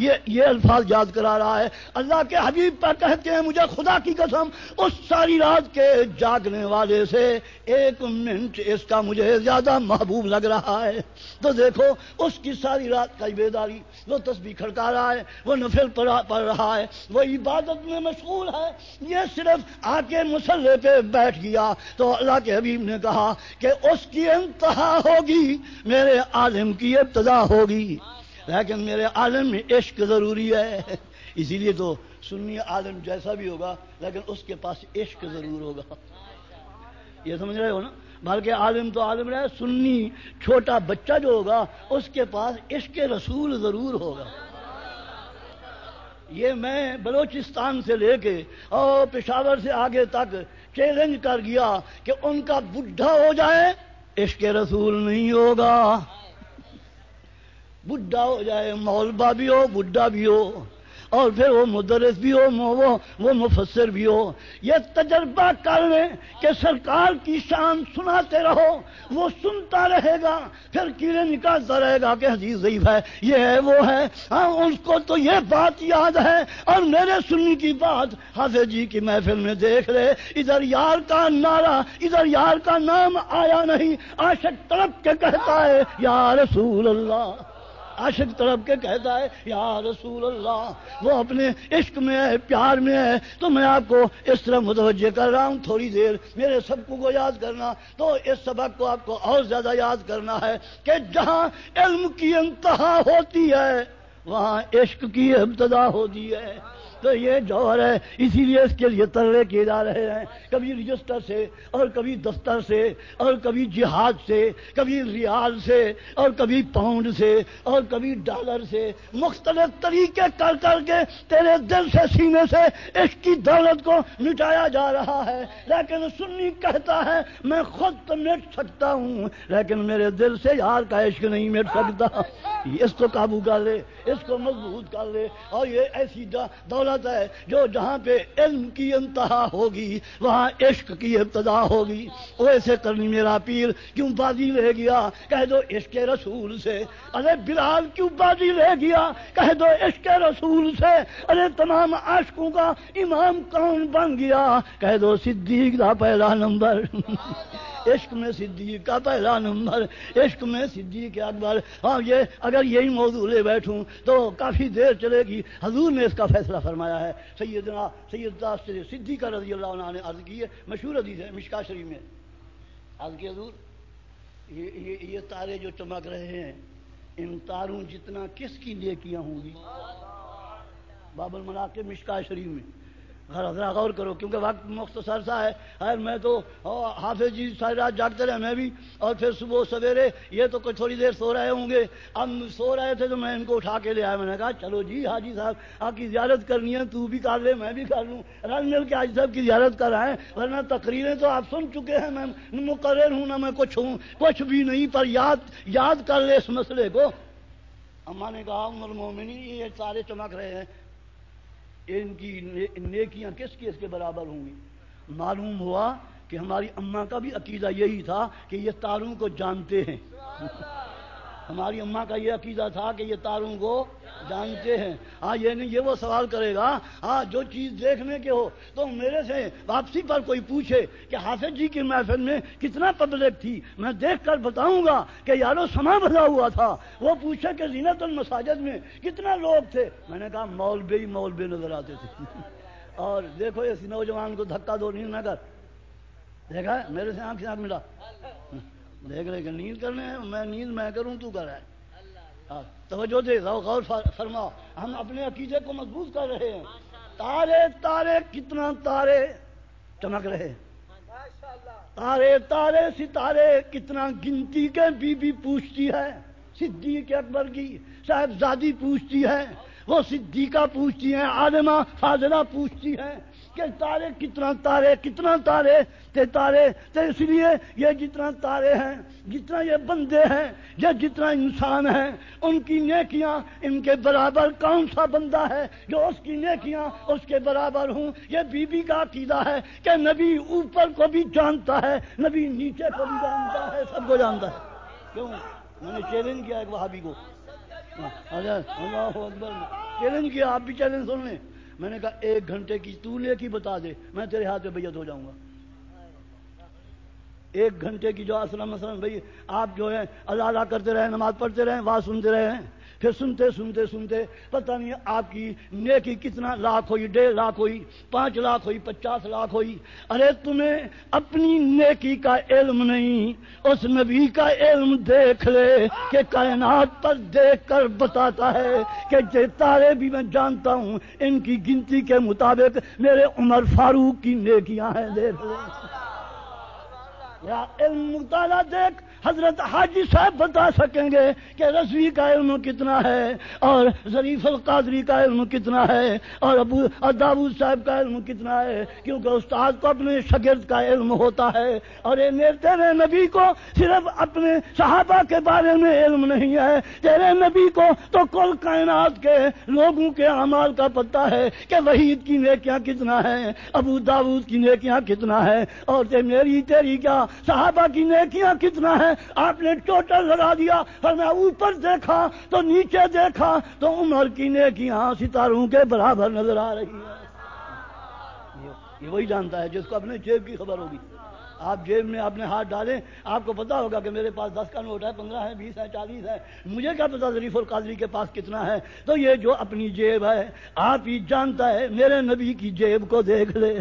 یہ یہ الفاظ یاد کرا رہا ہے۔ اللہ کے حبیب پر کہتے ہیں، مجھے خدا کی قسم، اس ساری رات کے جاگنے والے سے ایک منٹ اس کا مجھے زیادہ محبوب لگ رہا ہے۔ تو دیکھو، اس کی ساری رات کا بیداری، وہ تسبیح کھڑکا رہا ہے، وہ نفل پڑھ رہا ہے، وہ عبادت میں مشغول ہے۔ یہ صرف آ کے مسلح پہ بیٹھ گیا۔ تو اللہ کے حبیب نے کہا کہ اس کی انتہا ہوگی، میرے عالم کی ابتدا ہوگی۔ لیکن میرے عالم میں عشق ضروری ہے۔ اسی لیے تو سنی عالم جیسا بھی ہوگا، لیکن اس کے پاس عشق ضرور ہوگا۔ یہ سمجھ رہے ہو نا؟ بلکہ عالم تو عالم رہے، سنی چھوٹا بچہ جو ہوگا، اس کے پاس عشق رسول ضرور ہوگا۔ یہ میں بلوچستان سے لے کے اور پشاور سے آگے تک چیلنج کر گیا کہ ان کا بڈھا ہو جائے، عشق رسول نہیں ہوگا۔ بڈھا ہو جائے مولبا بھی ہو، بڈھا بھی ہو۔ اور پھر وہ مدرس بھی ہو، وہ وہ مفسر بھی ہو۔ یہ تجربہ کر لیں کہ سرکار کی شان سناتے رہو، وہ سنتا رہے گا، پھر کیڑے نکالتا رہے گا کہ حدیث ضعیف ہے، یہ ہے، وہ ہے۔ ہاں اس کو تو یہ بات یاد ہے۔ اور میرے سننے کی بات، حافظ جی کی محفل میں دیکھ لے۔ ادھر یار کا نعرہ، ادھر یار کا نام آیا نہیں، عاشق طرف کے کہتا ہے، یا رسول اللہ۔ عاشق طرف کے کہتا ہے، یا رسول اللہ، وہ اپنے عشق میں ہے، پیار میں ہے، تو میں آپ کو اس طرح متوجہ کر رہا ہوں تھوڑی دیر، میرے سب کو یاد کرنا، تو اس سبق کو آپ کو اور زیادہ یاد کرنا ہے کہ جہاں علم کی انتہا ہوتی ہے، وہاں عشق کی ابتدا ہوتی ہے۔ تو یہ جوہر ہے، اسی لیے اس کے لیے ترے کیے جا رہے ہیں۔ کبھی رجسٹر سے اور کبھی دفتر سے اور کبھی جہاد سے، کبھی ریال سے اور کبھی پاؤنڈ سے اور کبھی ڈالر سے۔ مختلف طریقے کر کر کے تیرے دل سے سینے سے اس کی دولت کو مٹایا جا رہا ہے۔ لیکن سنی کہتا ہے، میں خود تو مٹ سکتا ہوں، لیکن میرے دل سے یار کا عشق نہیں مٹ سکتا۔ اس کو قابو کر لے، اس کو مضبوط کر لے۔ اور یہ ایسی دولت ہے، جو جہاں پہ علم کی انتہا ہوگی، وہاں عشق کی ابتدا ہوگی۔ ویسے کرنی میرا پیر، کیوں بازی رہ گیا؟ کہہ دو عشق رسول سے۔ ارے بلال، کیوں بازی رہ گیا؟ کہہ دو عشق رسول سے۔ ارے تمام عاشقوں کا امام کون بن گیا؟ کہہ دو صدیق کا پہلا نمبر۔ عشق میں صدیق کا پہلا نمبر عشق میں صدیق اکبر۔ ہاں یہ اگر یہی موضوع لے بیٹھوں تو کافی دیر چلے گی۔ حضور نے اس کا فیصلہ فرمایا ہے۔ سیدنا سید صدیقہ رضی اللہ عنہ نے عرض کی ہے مشہور حدیث ہے مشکا شریف میں۔ عرض کی حضور یہ, یہ, یہ تارے جو چمک رہے ہیں ان تاروں جتنا کس کی نیکیاں ہوں گی؟ بابل منا کے مشکا شریف میں۔ ذرا غور کرو، کیونکہ وقت مختصر سا ہے۔ خیر، میں تو حافظ جی ساری رات جاگتے رہے، میں بھی۔ اور پھر صبح سویرے، یہ تو کوئی تھوڑی دیر سو رہے ہوں گے۔ اب سو رہے تھے تو میں ان کو اٹھا کے لے آیا۔ میں نے کہا، چلو جی حاجی صاحب، آپ کی زیارت کرنی ہے، تو بھی کر لے، میں بھی کر لوں۔ رل مل کے حاجی صاحب کی زیارت کر رہے ہیں ورنہ تقریریں تو آپ سن چکے ہیں۔ میں مقرر ہوں، نہ میں کچھ ہوں۔ کچھ بھی نہیں، پر یاد یاد کر لے اس مسئلے کو۔ اما نے کہا عمر مومنی یہ سارے چمک رہے ہیں۔ ان کی نیکیاں کس کیس کے برابر ہوں گی؟ معلوم ہوا کہ ہماری اماں کا بھی عقیدہ یہی تھا کہ یہ تاروں کو جانتے ہیں۔ ہماری اماں کا یہ عقیدہ تھا کہ یہ تاروں کو جانتے ہیں۔ ہاں یہ نہیں، یہ وہ سوال کرے گا ہاں جو چیز دیکھنے کے ہو۔ تو میرے سے واپسی پر کوئی پوچھے کہ حافظ جی کی محفل میں کتنا پبلک تھی؟ میں دیکھ کر بتاؤں گا کہ یارو سما بھلا ہوا تھا۔ وہ پوچھے کہ زینت المساجد میں کتنا لوگ تھے؟ میں نے کہا مول بے مول بے نظر آتے تھے۔ اور دیکھو اس نوجوان کو دھکا دو، نہیں نہ کر۔ دیکھا، میرے سے آنکھ سے آنکھ ملا۔ دیکھ رہے کہ نیند کرنے ہیں میں نیند میں کروں تو کر رہا ہاں، توجہ دے غور فرما ہم اپنے عقیدے کو مضبوط کر رہے ہیں۔ تارے تارے کتنا تارے چمک رہے تارے تارے ستارے کتنا گنتی کے بی بی پوچھتی ہے۔ صدیق اکبر کی صاحب زادی پوچھتی ہے۔ وہ صدیقہ پوچھتی ہیں عالمہ فاضلہ پوچھتی ہیں۔ کہ تارے کتنا تارے کتنا تارے تے تارے تے اس لیے یہ جتنا تارے ہیں، جتنا یہ بندے ہیں، یہ جتنا انسان ہیں، ان کی نیکیاں ان کے برابر کون سا بندہ ہے جو اس کی نیکیاں اس کے برابر ہوں؟ یہ بی بی کا عقیدہ ہے کہ نبی اوپر کو بھی جانتا ہے، نبی نیچے کو بھی جانتا ہے، سب کو جانتا ہے۔ کیوں؟ میں نے چیلنج کیا ایک وہابی کو۔ ہاں، اللہ اکبر، چیلنج کیا، آپ بھی چیلنج سن لیں۔ میں نے کہا ایک گھنٹے کی تو لے ہی بتا دے، میں تیرے ہاتھ پہ بیت ہو جاؤں گا۔ ایک گھنٹے کی جو اسلم مسلم بھائی، آپ جو ہے اللہ اللہ کرتے رہے نماز پڑھتے رہے بات سنتے رہے ہیں پھر سنتے سنتے سنتے پتہ نہیں آپ کی نیکی کتنا لاکھ ہوئی، ڈیڑھ لاکھ ہوئی، پانچ لاکھ ہوئی، پچاس لاکھ ہوئی۔ ارے تمہیں اپنی نیکی کا علم نہیں، اس نبی کا علم دیکھ لے کہ کائنات پر دیکھ کر بتاتا ہے کہ تارے بھی میں جانتا ہوں، ان کی گنتی کے مطابق میرے عمر فاروق کی نیکیاں ہیں، دیکھ لے۔ یا علم مطالعہ دیکھ، حضرت حاجی صاحب بتا سکیں گے کہ رضوی کا علم کتنا ہے اور ظریف القادری کا علم کتنا ہے اور ابو داود صاحب کا علم کتنا ہے، کیونکہ استاد کو اپنے شگرد کا علم ہوتا ہے اور یہ تیرے نبی کو صرف اپنے صحابہ کے بارے میں علم نہیں ہے۔ تیرے نبی کو تو کل کائنات کے لوگوں کے اعمال کا پتہ ہے کہ وحید کی نیکیاں کتنا ہے ابو داود کی نیکیاں کتنا ہے اور میری تیری کیا صحابہ کی نیکیاں کتنا ہے آپ نے ٹوٹل لگا دیا۔ اور میں اوپر دیکھا تو نیچے دیکھا تو عمر کی نیکیاں ستاروں کے برابر نظر آ رہی ہے یہ وہی جانتا ہے جس کو اپنے جیب کی خبر ہوگی۔ آپ جیب میں اپنے ہاتھ ڈالیں، آپ کو پتا ہوگا کہ میرے پاس دس کا نوٹ ہے، پندرہ ہے، بیس ہے، چالیس ہے۔ مجھے کیا پتا ظریف القادری کے پاس کتنا ہے؟ تو یہ جو اپنی جیب ہے، آپ ہی جانتا ہے میرے نبی کی جیب کو دیکھ لے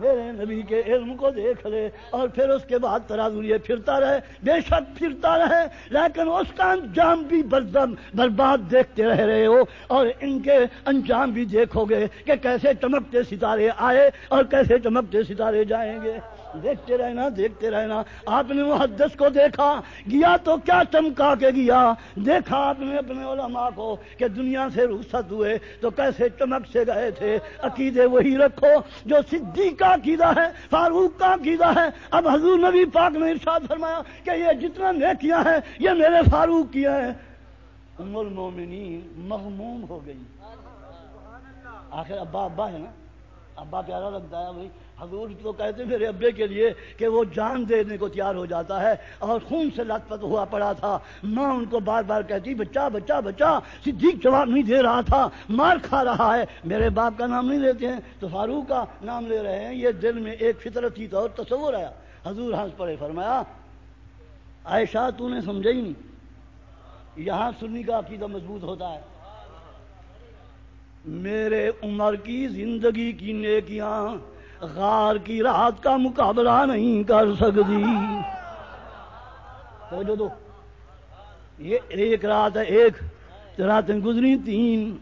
میرے نبی کے علم کو دیکھ لے اور پھر اس کے بعد ترازو یہ پھرتا رہے بے شک پھرتا رہے، لیکن اس کا انجام بھی بردم، برباد دیکھتے رہ رہے ہو اور ان کے انجام بھی دیکھو گے کہ کیسے چمکتے ستارے آئے اور کیسے چمکتے ستارے جائیں گے۔ دیکھتے رہنا دیکھتے رہنا۔ آپ نے محدث کو دیکھا، گیا تو کیا چمکا کے گیا؟ دیکھا آپ نے اپنے علماء کو کہ دنیا سے رخصت ہوئے تو کیسے چمک سے گئے تھے؟ عقیدے وہی رکھو جو صدیق کا عقیدہ ہے، فاروق کا عقیدہ ہے۔ اب حضور نبی پاک نے ارشاد فرمایا کہ یہ جتنا نیکیاں ہیں، یہ میرے فاروق کی ہیں۔ ام المومنین مغموم ہو گئی۔ آخر ابا ابا ہے نا؟ ابا پیارا لگتا ہے بھائی، حضور تو کہتے میرے ابے کے لیے کہ وہ جان دینے کو تیار ہو جاتا ہے اور خون سے لت پت ہوا پڑا تھا۔ ماں ان کو بار بار کہتی، بچہ بچہ بچہ، صدیق جواب نہیں دے رہا تھا، مار کھا رہا ہے۔ میرے باپ کا نام نہیں لیتے ہیں، تو فاروق کا نام لے رہے ہیں۔ یہ دل میں ایک فطرتی طور تصور آیا۔ حضور ہنس پڑے، فرمایا، عائشہ تو نے سمجھا ہی نہیں۔ یہاں سنی کا عقیدہ مضبوط ہوتا ہے۔ میرے عمر کی زندگی کی نیکیاں غار کی رات کا مقابلہ نہیں کر سکتی۔ توجہ دو۔ یہ ایک رات ہے، ایک راتیں گزری، تین۔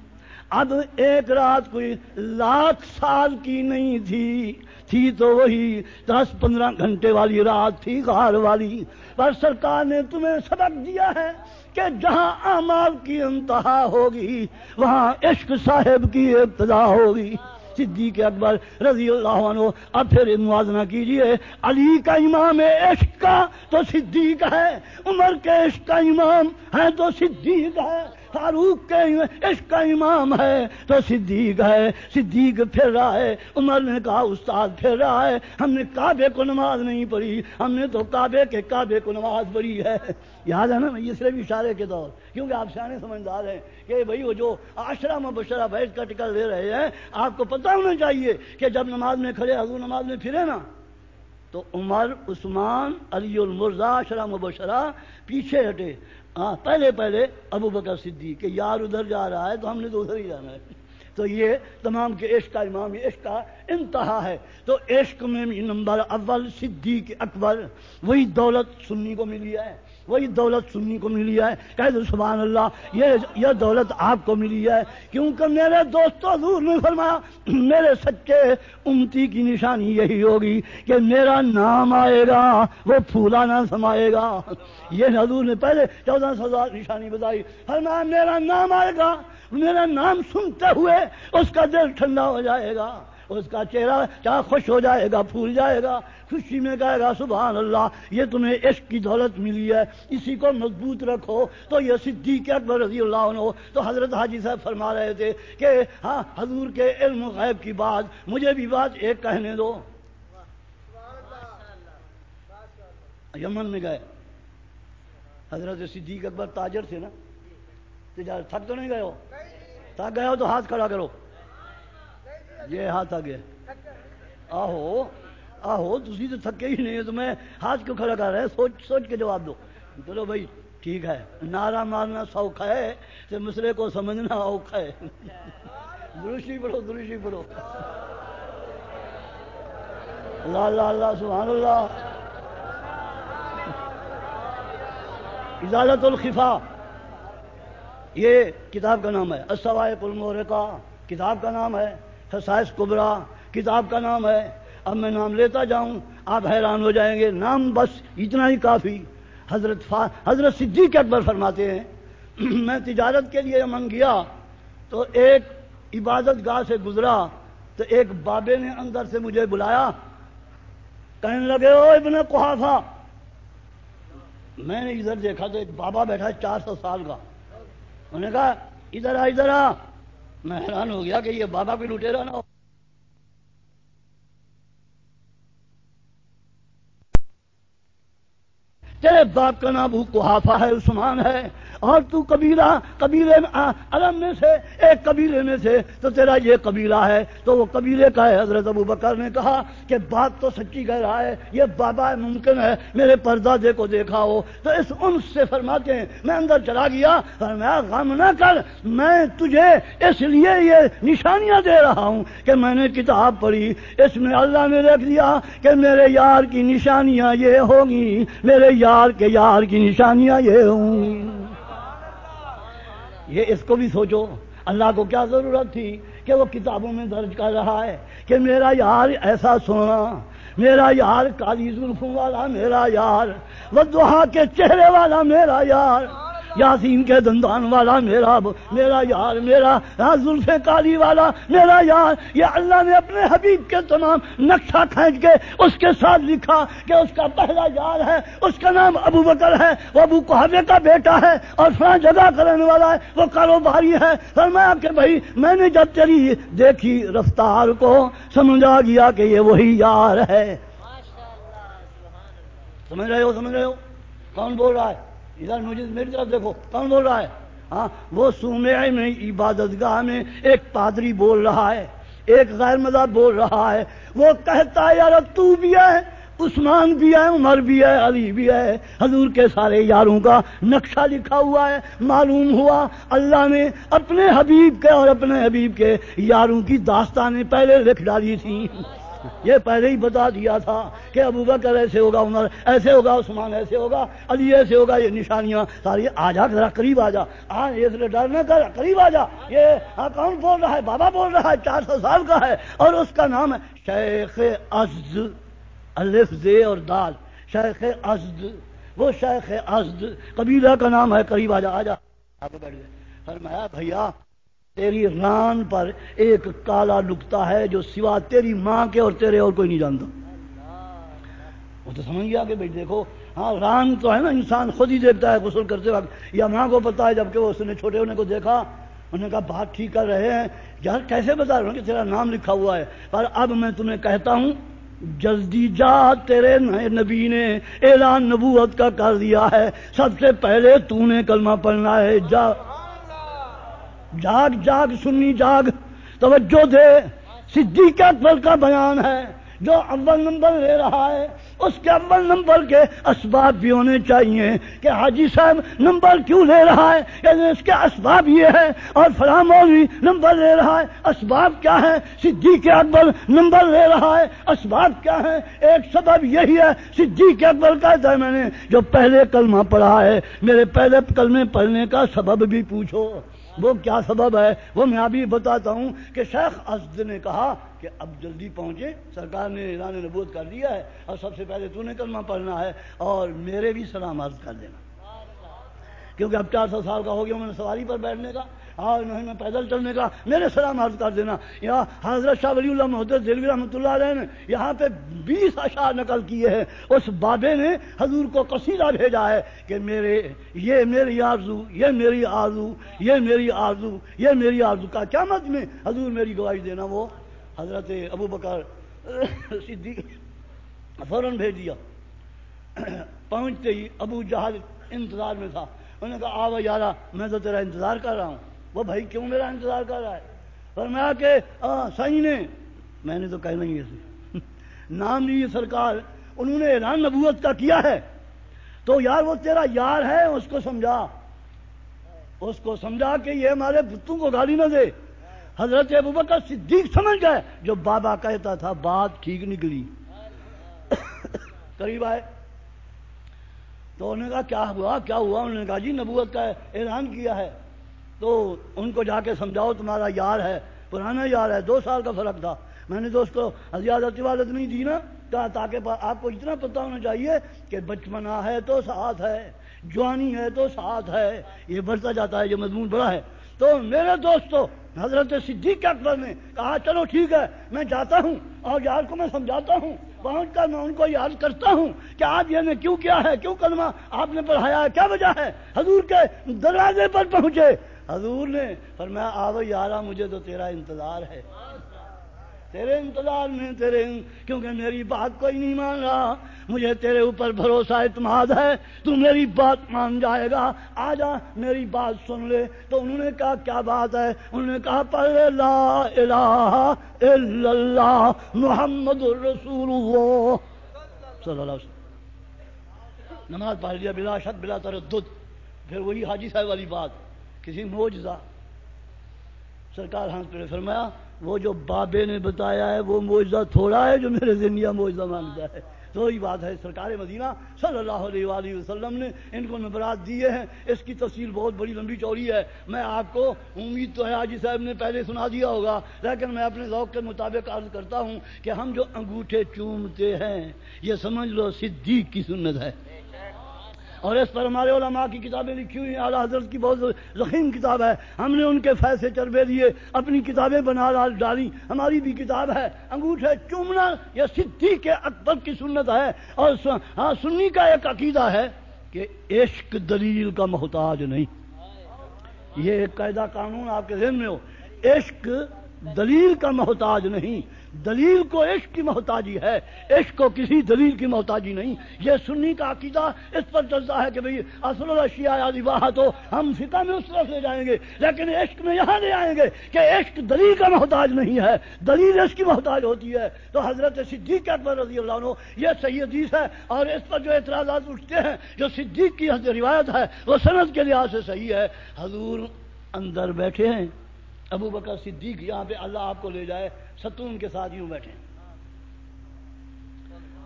اب ایک رات کوئی لاکھ سال کی نہیں تھی۔ تھی تو وہی دس پندرہ گھنٹے والی رات تھی غار والی، پر سرکار نے تمہیں سبق دیا ہے کہ جہاں امال کی انتہا ہوگی، وہاں عشق صاحب کی ابتدا ہوگی۔ صدیق اکبر رضی اللہ عنہ، اب پھر موازنہ کیجیے۔ علی کا امام عشق کا تو صدیق ہے، عمر کے عشق کا امام ہے تو صدیق ہے۔ فاروق کے عشق کا امام ہے، تو صدیق ہے، صدیق پھر رہا ہے، عمر نے کہا، استاد پھر رہا ہے، ہم نے کعبے کو نماز نہیں پڑھی، ہم نے تو کعبے کے کعبے کو نماز پڑھی ہے۔ یاد ہے نا یہ صرف اشارے کے دور کیونکہ آپ سیانے سمجھدار ہیں کہ بھائی وہ جو آشرم و بشرا بیٹھ کا ٹکر لے رہے ہیں، آپ کو پتہ ہونا چاہیے کہ جب نماز میں کھڑے، حضور نماز میں پھرے نا، تو عمر، عثمان، علی المرزا اشرم و بشرا پیچھے ہٹے۔ ہاں پہلے پہلے ابو بکر صدیق کہ یار ادھر جا رہا ہے تو ہم نے تو ادھر ہی جانا ہے۔ تو یہ تمام کے عشق کا امام عشق کا انتہا ہے۔ تو عشق میں نمبر اول صدیق اکبر، وہی دولت سنی کو ملی ہے۔ وہی دولت سننی کو ملی ہے۔ کہہ دو سبحان اللہ، یہ یہ دولت آپ کو ملی ہے۔ کیونکہ میرے دوستوں حضور نے فرمایا، میرے سچے امتی کی نشانی یہی ہوگی کہ میرا نام آئے گا، وہ پھولا نہ سمائے گا۔ یہ حضور نے پہلے چودہ سو نشانی بتائی۔ فرمایا، میرا نام آئے گا، میرا نام سنتے ہوئے اس کا دل ٹھنڈا ہو جائے گا۔ اس کا چہرہ چاہ خوش ہو جائے گا، پھول جائے گا۔ خوشی میں کہے گا سبحان اللہ یہ تمہیں عشق کی دولت ملی ہے۔ اسی کو مضبوط رکھو۔ تو یہ صدیق اکبر رضی اللہ عنہ تو حضرت حاجی صاحب فرما رہے تھے کہ ہاں حضور کے علم غیب کی بات، مجھے بھی بات ایک کہنے دو۔ یمن میں گئے۔ حضرت صدیق اکبر تاجر تھے نا؟ تجارت تھک تو نہیں گئے ہو؟ تھک گئے ہو تو ہاتھ کھڑا کرو۔ یہ ہاتھ آگے آہو آہو تھی تو تھکے ہی نہیں تو میں ہاتھ کیوں کھڑا کر رہے سوچ سوچ کے جواب دو۔ چلو بھائی، ٹھیک ہے۔ نعرہ مارنا سوکھا ہے تو مسئلے کو سمجھنا اوکھا ہے۔ درشی پڑھو درشی پڑھو۔ اللہ اللہ اللہ، سبحان اللہ۔ اجازت الخفا۔ یہ کتاب کا نام ہے۔ اسوائے المور کا کتاب کا نام ہے۔ خسائش کبرا، کتاب کا نام ہے۔ اب میں نام لیتا جاؤں، آپ حیران ہو جائیں گے، نام بس اتنا ہی کافی۔ حضرت فا، حضرت صدیق اکبر فرماتے ہیں، میں تجارت کے لیے من گیا، تو ایک عبادت گاہ سے گزرا، تو ایک بابے نے اندر سے مجھے بلایا۔ کہنے لگے، او ابن قحافہ! میں نے ادھر دیکھا تو ایک بابا بیٹھا چار سو سال کا۔ انہوں نے کہا، ادھر آ ادھر آ! میں حیران ہو گیا کہ یہ بابا بھی لٹے رہا ہو۔ تیرے باپ کا نام کوحافہ ہے، عثمان ہے۔ اور تو قبیلہ، قبیلے علم میں سے، ایک قبیلے میں سے تو تیرا یہ قبیلہ ہے۔ تو وہ قبیلے کا ہے، حضرت ابو بکر نے کہا کہ بات تو سچی کہہ رہا ہے، یہ بابا ممکن ہے، میرے پردادے کو دیکھا ہو۔ تو اس ان سے فرماتے ہیں، میں اندر چلا گیا، فرمایا، غم نہ کر، میں تجھے اس لیے یہ نشانیاں دے رہا ہوں کہ میں نے کتاب پڑھی، اس میں اللہ نے لکھ دیا کہ میرے یار کی نشانیاں یہ ہوگی میرے یار کے یار کی نشانیاں یہ ہوں۔ یہ اس کو بھی سوچو۔ اللہ کو کیا ضرورت تھی کہ وہ کتابوں میں درج کر رہا ہے کہ میرا یار ایسا سونا، میرا یار کالی زلفوں والا، میرا یار وہ کے چہرے والا، میرا یار۔ یاسین کے دندان والا میرا میرا یار، میرا ہاں، زلف کالی والا، میرا یار، یہ اللہ نے اپنے حبیب کے تمام نقشہ کھینچ کے اس کے ساتھ لکھا کہ اس کا پہلا یار ہے، اس کا نام ابو بکر ہے، وہ ابو کوہبے کا بیٹا ہے اور فلاں جگہ کرنے والا ہے، وہ کاروباری ہے۔ فرمایا کہ بھائی، میں نے جب تیری دیکھی رفتار کو، سمجھا گیا کہ یہ وہی یار ہے۔ سمجھ رہے ہو، سمجھ رہے ہو؟ کون بول رہا ہے؟ ادھر مجھے میری طرف دیکھو، کون بول رہا ہے؟ ہاں وہ سومے میں عبادت گاہ میں ایک پادری بول رہا ہے، ایک غیر مذہب بول رہا ہے۔ وہ کہتا ہے یار تو بھی ہے، عثمان بھی ہے، عمر بھی ہے، علی بھی ہے۔ حضور کے سارے یاروں کا نقشہ لکھا ہوا ہے، معلوم ہوا۔ اللہ نے اپنے حبیب کے اور اپنے حبیب کے یاروں کی داستانیں پہلے لکھ ڈالی تھیں۔ یہ پہلے ہی بتا دیا تھا کہ ابو بکر ایسے ہوگا، عمر ایسے ہوگا، عثمان ایسے ہوگا، علی ایسے ہوگا، یہ نشانیاں ساری آ جا، ذرا قریب آ جا۔ ہاں یہ ڈر نہ کر، قریب آ جا۔ یہ کون بول رہا ہے؟ بابا بول رہا ہے، چار سو سال کا ہے اور اس کا نام ہے شیخ ازد الف، زے اور دال۔ شیخ ازد وہ شیخ ازد قبیلہ کا نام ہے، قریب آ جا آ جا۔ بیٹھ گئے فرمایا، بھیا تیری ران پر ایک کالا نکتا ہے جو سوا تیری ماں کے اور تیرے اور کوئی نہیں جانتا۔ وہ تو سمجھ گیا کہ بھائی دیکھو ہاں ران تو ہے نا، انسان خود ہی دیکھتا ہے، غسل کرتے وقت۔ یا ماں کو پتا ہے جبکہ وہ اس نے چھوٹے ہونے کو دیکھا، انہوں نے کہا، بات ٹھیک کر رہے ہیں۔ یار، کیسے بتا رہے ہیں کہ تیرا نام لکھا ہوا ہے؟ پر اب میں تمہیں کہتا ہوں، جلدی جا، تیرے نئے نبی نے اعلان نبوت کا کر دیا ہے۔ سب سے پہلے تو نے کلمہ پڑھنا ہے، جا۔ جاگ جاگ سنی جاگ توجہ دے۔ صدیق اکبر کا بیان ہے، جو اول نمبر لے رہا ہے۔ اس کے اول نمبر کے اسباب بھی ہونے چاہیے کہ حاجی صاحب نمبر کیوں لے رہا ہے؟ یعنی اس کے اسباب یہ ہے اور فلاں نمبر لے رہا ہے۔ اسباب کیا ہے صدیق اکبر نمبر لے رہا ہے۔ اسباب کیا ہے ایک سبب یہی ہے صدیق اکبر کا ہے۔ میں نے جو پہلے کلمہ پڑھا ہے، میرے پہلے کلمے پڑھنے کا سبب بھی پوچھو۔ وہ کیا سبب ہے؟ وہ میں ابھی بتاتا ہوں کہ شیخ اسد نے کہا کہ اب جلدی پہنچے، سرکار نے اعلان نبوت کر دیا ہے اور سب سے پہلے تو نے کلمہ پڑھنا ہے اور میرے بھی سلام عرض کر دینا۔ کیونکہ اب چار سو سال کا ہو گیا میں نے سواری پر بیٹھنے کا۔ ہاں، اور نہیں میں پیدل چلنے کا، میرے سلام عرض کر دینا۔ یہاں حضرت شاہ ولی اللہ محدود دلوی رحمۃ اللہ علیہ نے یہاں پہ بیس اشعار نقل کیے ہیں۔ اس بابے نے حضور کو قصیدہ بھیجا ہے کہ میرے، یہ میری آرزو، یہ میری آرزو، یہ میری آرزو، یہ میری آرزو کا کیا مت میں حضور میری گواہی دینا۔ وہ حضرت ابو بکر صدیق فوراً بھیج دیا۔ پہنچتے ہی ابو جہاز انتظار میں تھا۔ انہوں نے کہا، آو یارا، میں تو تیرا انتظار کر رہا ہوں۔ وہ بھائی کیوں میرا انتظار کر رہا ہے؟ اور میں آ کے نے۔ میں نے تو کہنا ہی ایسے نام نہیں سرکار، انہوں نے اعلان نبوت کا کیا ہے۔ تو یار، وہ تیرا یار ہے، اس کو سمجھا۔ اس کو سمجھا کہ یہ ہمارے بتوں کو گالی نہ دے۔ حضرت ابو بکر صدیق سمجھ گئے۔ جو بابا کہتا تھا، بات ٹھیک نکلی۔ قریب آئے۔ تو انہوں نے کہا، کیا ہوا؟ کیا ہوا؟ انہوں نے کہا جی نبوت کا اعلان کیا ہے۔ تو ان کو جا کے سمجھاؤ تمہارا یار ہے، پرانا یار ہے، دو سال کا فرق تھا۔ میں نے تو اس کو زیادت عبادت نہیں دی نا کہا تاکہ آپ کو اتنا پتہ ہونا چاہیے کہ بچپنا ہے تو ساتھ ہے، جوانی ہے تو ساتھ ہے۔ یہ بڑھتا جاتا ہے، یہ مضمون بڑا ہے۔ تو میرے دوستو، حضرت صدیق اکبر نے کہا، چلو ٹھیک ہے، میں جاتا ہوں اور یار کو میں سمجھاتا ہوں۔ پہنچ کر میں ان کو یاد کرتا ہوں کہ آپ یہ نے کیوں کیا ہے، کیوں کلمہ آپ نے پڑھایا ہے، کیا وجہ ہے؟ حضور کے دروازے پر پہنچے۔ حضور نے پر میں آو یارا، مجھے تو تیرا انتظار ہے۔ تیرے انتظار میں تیرے کیونکہ میری بات کوئی نہیں مان رہا۔ مجھے تیرے اوپر بھروسہ اعتماد ہے۔ تو میری بات مان جائے گا۔ آ جا میری بات سن لے۔ تو انہوں نے کہا، کیا بات ہے؟ انہوں نے کہا پر لا الہ الا اللہ محمد الرسول اللہ۔ صلی اللہ علیہ وسلم۔ نماز پڑھ لیا، بلا شک، بلا تردد۔ پھر وہی حاجی صاحب والی بات۔ کسی موجزہ سرکار ہاں پہ فرمایا، وہ جو بابے نے بتایا ہے، وہ موجزہ تھوڑا ہے جو میرے زندگی موجزہ مانگتا ہے۔ تو وہی بات ہے، سرکار مدینہ صلی اللہ علیہ وآلہ وسلم نے ان کو نبرات دیے ہیں اس کی تفصیل بہت بڑی لمبی چوڑی ہے۔ میں آپ کو امید تو ہے، حاجی صاحب نے پہلے سنا دیا ہوگا، لیکن میں اپنے ذوق کے مطابق عرض کرتا ہوں کہ ہم جو انگوٹھے چومتے ہیں، یہ سمجھ لو صدیق کی سنت ہے۔ اور اس پر ہمارے علماء کی کتابیں لکھی ہوئی ہیں۔ اعلیٰ حضرت کی بہت ذخیم کتاب ہے۔ ہم نے ان کے فیصلے چربے دیے اپنی کتابیں بنا ڈالی۔ ہماری بھی کتاب ہے۔ انگوٹھے چومنا یہ صدیق کے اکبر کی سنت ہے۔ اور ہاں سنی کا ایک عقیدہ ہے کہ عشق دلیل کا محتاج نہیں۔ یہ ایک قاعدہ قانون آپ کے ذہن میں ہو۔ عشق دلیل کا محتاج نہیں۔ دلیل کو عشق کی محتاجی ہے۔ عشق کو کسی دلیل کی محتاجی نہیں۔ یہ سنی کا عقیدہ اس پر چلتا ہے کہ بھئی اصل واہ تو ہم فقہ میں اس طرف لے جائیں گے، لیکن عشق میں یہاں لے آئیں گے کہ عشق دلیل کا محتاج نہیں ہے۔ دلیل عشق کی محتاج ہوتی ہے۔ تو حضرت صدیق اکبر رضی اللہ عنہ، یہ صحیح حدیث ہے اور اس پر جو اعتراضات اٹھتے ہیں، جو صدیق کی روایت ہے، وہ صنعت کے لحاظ سے صحیح ہے۔ حضور اندر بیٹھے ہیں۔ ابو بکر صدیق یہاں پہ اللہ آپ کو لے جائے، ستون کے ساتھ یوں بیٹھے۔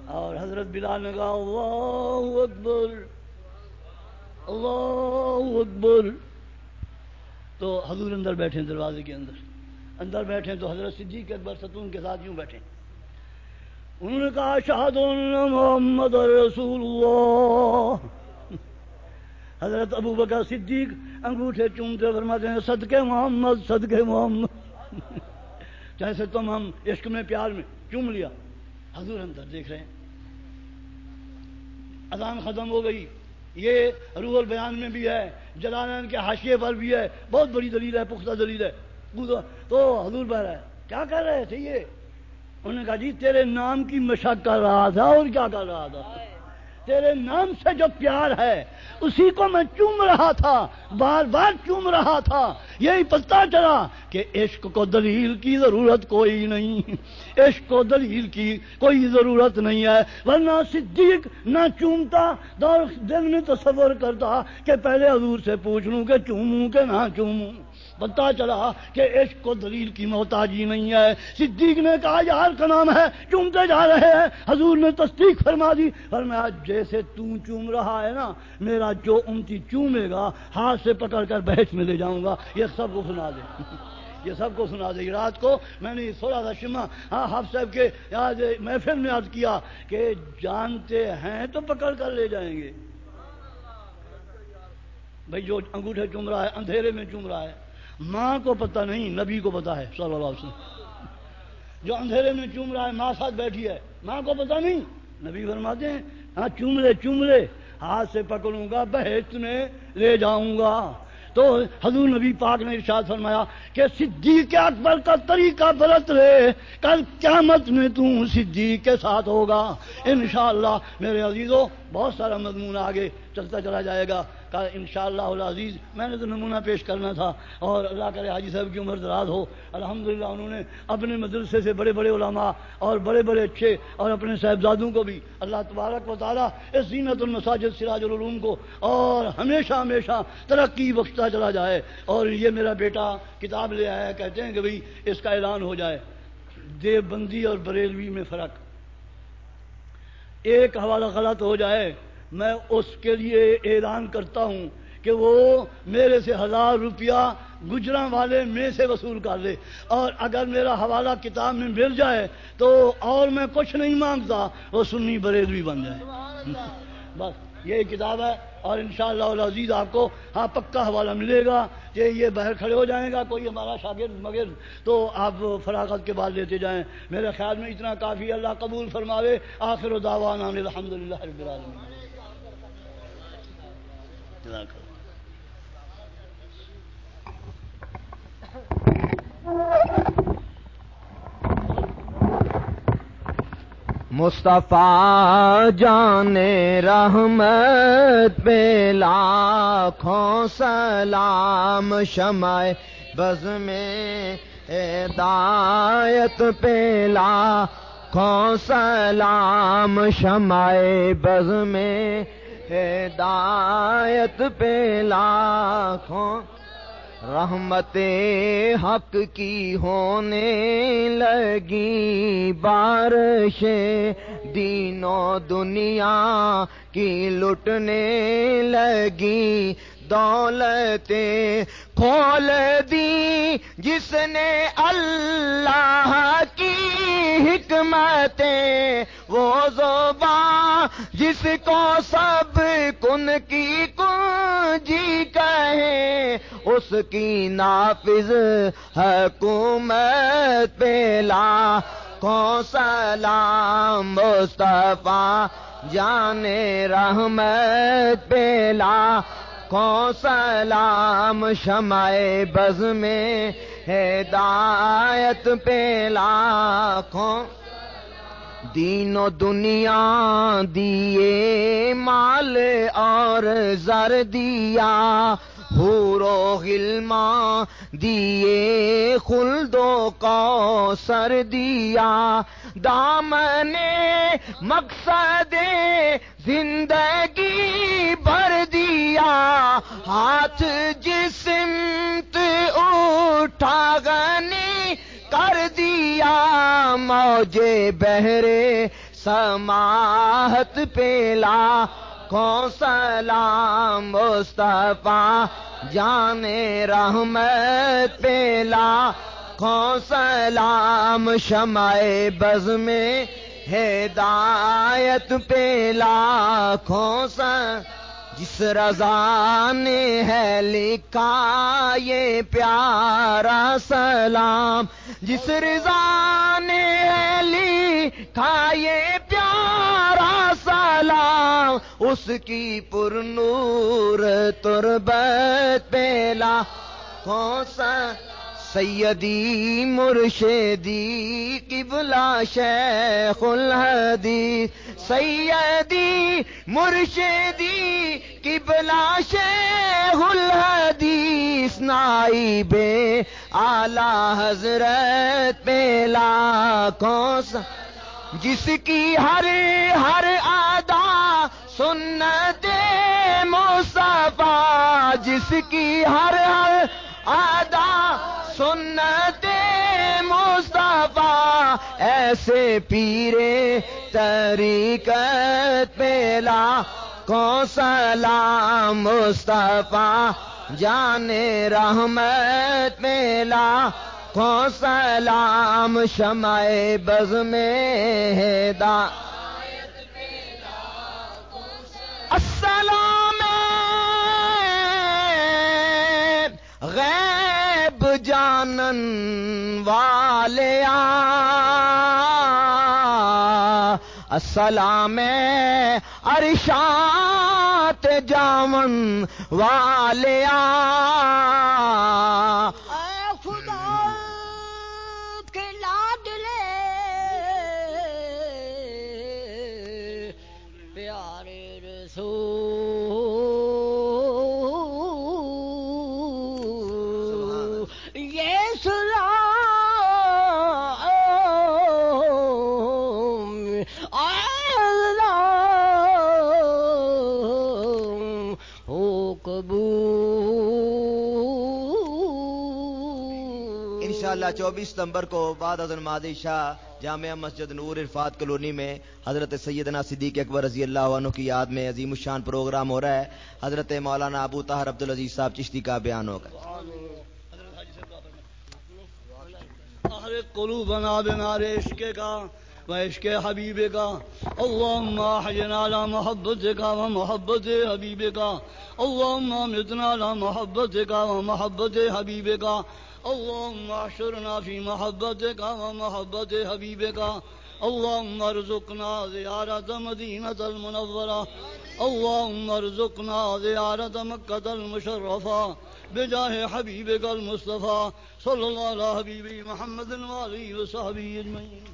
اور حضرت بلال نے کہا، اللہ اکبر اللہ اکبر۔ تو حضور اندر بیٹھے دروازے کے اندر۔ اندر بیٹھے تو حضرت صدیق اکبر ستون کے ساتھ یوں بیٹھے۔ انہوں نے کہا شہاد محمد رسول اللہ۔ حضرت ابو بکر صدیق انگوٹھے چومتے فرماتے ہیں، صدقے محمد صدقے محمد۔ جیسے تم ہم عشق میں، پیار میں چوم لیا۔ حضور اندر دیکھ رہے ہیں۔ اذان ختم ہو گئی۔ یہ روح البیان میں بھی ہے، جلالین کے حاشیے پر بھی ہے۔ بہت بڑی دلیل ہے، پختہ دلیل ہے۔ تو حضور بہ رہا ہے، کیا کر رہے تھے یہ؟ انہوں نے کہا جی تیرے نام کی مشق کر رہا تھا اور کیا کر رہا تھا؟ تیرے نام سے جو پیار ہے، اسی کو میں چوم رہا تھا، بار بار چوم رہا تھا۔ یہی پتہ چلا کہ عشق کو دلیل کی ضرورت کوئی نہیں۔ عشق کو دلیل کی کوئی ضرورت نہیں ہے۔ ورنہ صدیق نہ چومتا دور دل میں تصور کرتا کہ پہلے حضور سے پوچھ لوں کہ چوموں کہ نہ چوموں۔ پتا چلا کہ عشق کو دلیل کی محتاجی نہیں ہے۔ صدیق نے کہا، یار، کا نام ہے، چومتے جا رہے ہیں۔ حضور نے تصدیق فرما دی۔ اور میں آج جیسے تم چوم رہا ہے نا، میرا جو امتی چومے گا، ہاتھ سے پکڑ کر بحث میں لے جاؤں گا۔ یہ سب کو سنا دے۔ یہ سب کو سنا دے۔ رات کو میں نے سولہ تھا شما ہاں حف صاحب کے آج محفل میں یاد کیا کہ جانتے ہیں تو پکڑ کر لے جائیں گے۔ بھائی، جو انگوٹھے چوم رہا ہے، اندھیرے میں چوم رہا ہے۔ ماں کو پتہ نہیں، نبی کو پتا ہے، صلی اللہ علیہ وسلم۔ جو اندھیرے میں چوم رہا ہے، ماں ساتھ بیٹھی ہے۔ ماں کو پتہ نہیں۔ نبی فرماتے ہیں ہاں چوم لے چوم لے۔ ہاتھ سے پکڑوں گا بہت میں لے جاؤں گا۔ تو حضور نبی پاک نے ارشاد فرمایا کہ صدیق اکبر کا طریقہ برت رہے کل قیامت میں تم صدیق کے ساتھ ہوگا۔ انشاءاللہ میرے عزیزوں بہت سارا مضمون آگے چلتا چلا جائے گا۔ کہا ان شاء اللہ عزیز میں نے تو نمونہ پیش کرنا تھا اور اللہ کرے حاجی صاحب کی عمر دراز ہو. الحمدللہ انہوں نے اپنے مدرسے سے بڑے بڑے علماء اور بڑے بڑے اچھے اور اپنے صاحبزادوں کو بھی اللہ تبارک و تعالیٰ اس زینت المساجد سراج العلوم کو اور ہمیشہ ہمیشہ ترقی بخشتا چلا جائے اور یہ میرا بیٹا کتاب لے آیا کہتے ہیں کہ بھائی اس کا اعلان ہو جائے۔ دیو بندی اور بریلوی میں فرق۔ ایک حوالہ غلط ہو جائے میں اس کے لیے اعلان کرتا ہوں کہ وہ میرے سے ہزار روپیہ گجرا والے میں سے وصول کر لے۔ اور اگر میرا حوالہ کتاب میں مل جائے تو اور میں کچھ نہیں مانگتا، وہ سنی بریلوی بن جائے۔ بس یہ کتاب ہے۔ اور انشاءاللہ شاء عزیز آپ کو ہاں پکا حوالہ ملے گا کہ یہ باہر کھڑے ہو جائے گا، کوئی ہمارا شاگرد مگر تو آپ فراغت کے بعد لیتے جائیں۔ میرے خیال میں اتنا کافی اللہ قبول فرماوے۔ آخر و دعوانا الحمد للہ رب العالمین۔ مصطفیٰ جان رحمت پہ لاکھوں سلام شمع بز میں ہدایت پہ لاکھوں سلام شمع بز میں ہدایت پہ لاکھوں رحمت حق کی ہونے لگی بارش دینوں دنیا کی لٹنے لگی، دولتیں کھول دی جس نے اللہ کی حکمتیں، وہ زبان جس کو سب کن کی کنجی کہے، اس کی نافذ حکومت پیلا کو سلام مصطفیٰ جانے رحمت پیلا کو سلام شمع بز میں ہدایت پہ لاکھوں دین و دنیا دیے، مال اور زر دیا ہورو غلما دیے خلدو کو سر دیا۔ دامن مقصد زندگی بھر دیا۔ ہاتھ جسمت اٹھا گنی کر دیا موجے بہرے سماہت پیلا کو سلام مصطفیٰ؟ جانے رحمت پیلا کو سلام شمع بز میں ہدایت پیلا کو جس رضا نے ہے لکھا یہ پیارا سلام۔ جس رضا نے ہے لکھا یہ پیارا سلام۔ اس کی پر نور تربت پیلا۔ کون سا؟ سیدی مرشدی قبلہ شیخ الحدیث۔ سیدی، مرشدی، قبلہ شیخ الحدیث نائی بے آلہ حضرت پیلا کون سا جس کی ہر ہر آدا سنت مصطفیٰ، جس کی ہر ہر آدا سنت مصطفیٰ ایسے پیرے طریقت پیلا کو سلام مصطفیٰ جانے رحمت میلا کو سلام شمع بز میں دا السلام جامن والیا السلام ارشات جامن والیا چوبیس ستمبر کو بعد حضرت مادی شاہ جامعہ مسجد نور عرفات کلونی میں حضرت سیدنا صدیق اکبر رضی اللہ عنہ کی یاد میں عظیم الشان پروگرام ہو رہا ہے۔ حضرت مولانا ابو طاہر عبد العزیز صاحب چشتی کا بیان ہوگا۔ قلوبنا بنار عشق کا و عشق حبیب کا۔ اللہم حجنا لا محبت کا و محبت حبیب کا اللہم متنا لا محبت کا و محبت حبیب کا اللهم احشرنا في محبتك ومحبت حبيبك. اللهم ارزقنا زيارة مدينة المنورة. اللهم ارزقنا زيارة مكة المشرفة. بجاه حبيبك المصطفى. صلى الله على حبيبي محمد وآله وصحبه أجمعين.